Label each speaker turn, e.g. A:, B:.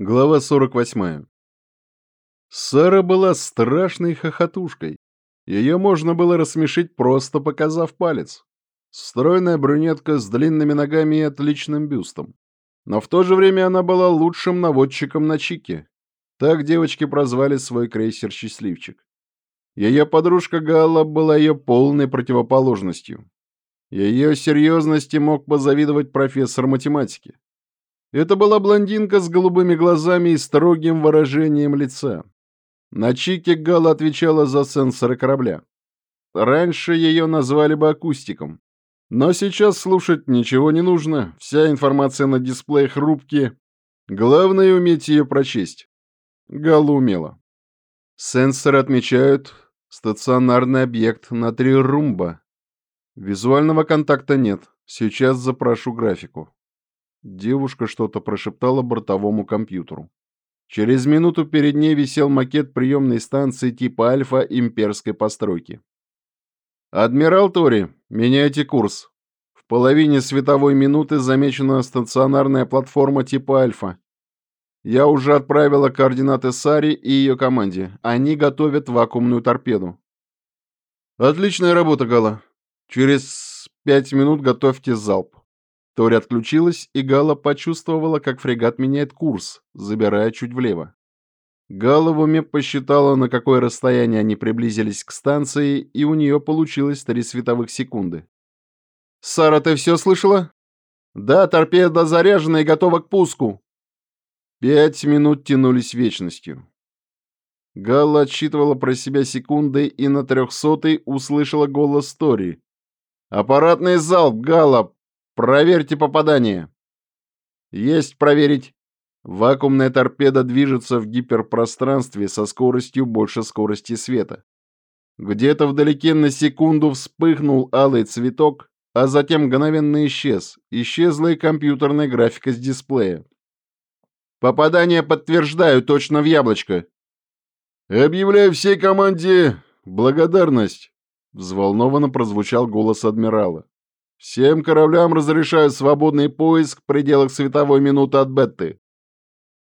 A: Глава 48. Сара была страшной хохотушкой. Ее можно было рассмешить, просто показав палец. Стройная брюнетка с длинными ногами и отличным бюстом. Но в то же время она была лучшим наводчиком на Чике. Так девочки прозвали свой крейсер «Счастливчик». Ее подружка Галла была ее полной противоположностью. Ее серьезности мог позавидовать профессор математики. Это была блондинка с голубыми глазами и строгим выражением лица. На чике Гала отвечала за сенсоры корабля. Раньше ее назвали бы акустиком. Но сейчас слушать ничего не нужно, вся информация на дисплеях рубки. Главное уметь ее прочесть. Гала умела. Сенсоры отмечают стационарный объект на три румба. Визуального контакта нет. Сейчас запрошу графику. Девушка что-то прошептала бортовому компьютеру. Через минуту перед ней висел макет приемной станции типа Альфа имперской постройки. «Адмирал Тори, меняйте курс. В половине световой минуты замечена стационарная платформа типа Альфа. Я уже отправила координаты Сари и ее команде. Они готовят вакуумную торпеду». «Отличная работа, Гала. Через пять минут готовьте залп». Тори отключилась, и Гала почувствовала, как фрегат меняет курс, забирая чуть влево. Гала в уме посчитала, на какое расстояние они приблизились к станции, и у нее получилось три световых секунды. «Сара, ты все слышала?» «Да, торпеда заряжена и готова к пуску». Пять минут тянулись вечностью. Галла отсчитывала про себя секунды и на трехсотой услышала голос Тори. «Аппаратный залп, Галла! Проверьте попадание. Есть проверить. Вакуумная торпеда движется в гиперпространстве со скоростью больше скорости света. Где-то вдалеке на секунду вспыхнул алый цветок, а затем мгновенно исчез. Исчезла и компьютерная графика с дисплея. Попадание подтверждаю точно в яблочко. Объявляю всей команде благодарность. Взволнованно прозвучал голос адмирала. Всем кораблям разрешаю свободный поиск в пределах световой минуты от Бетты.